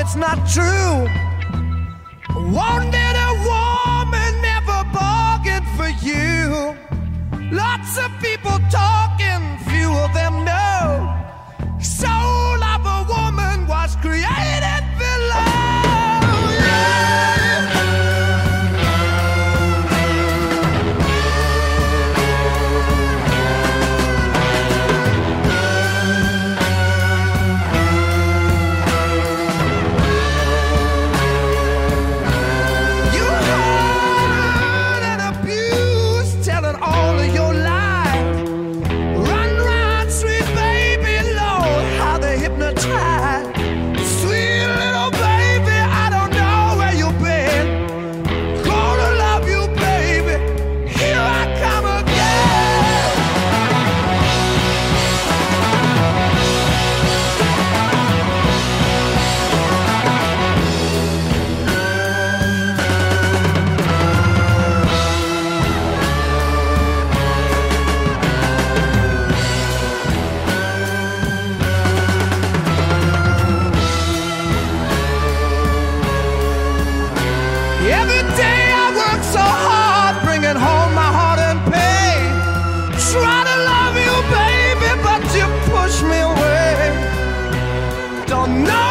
it's not true. Won't no!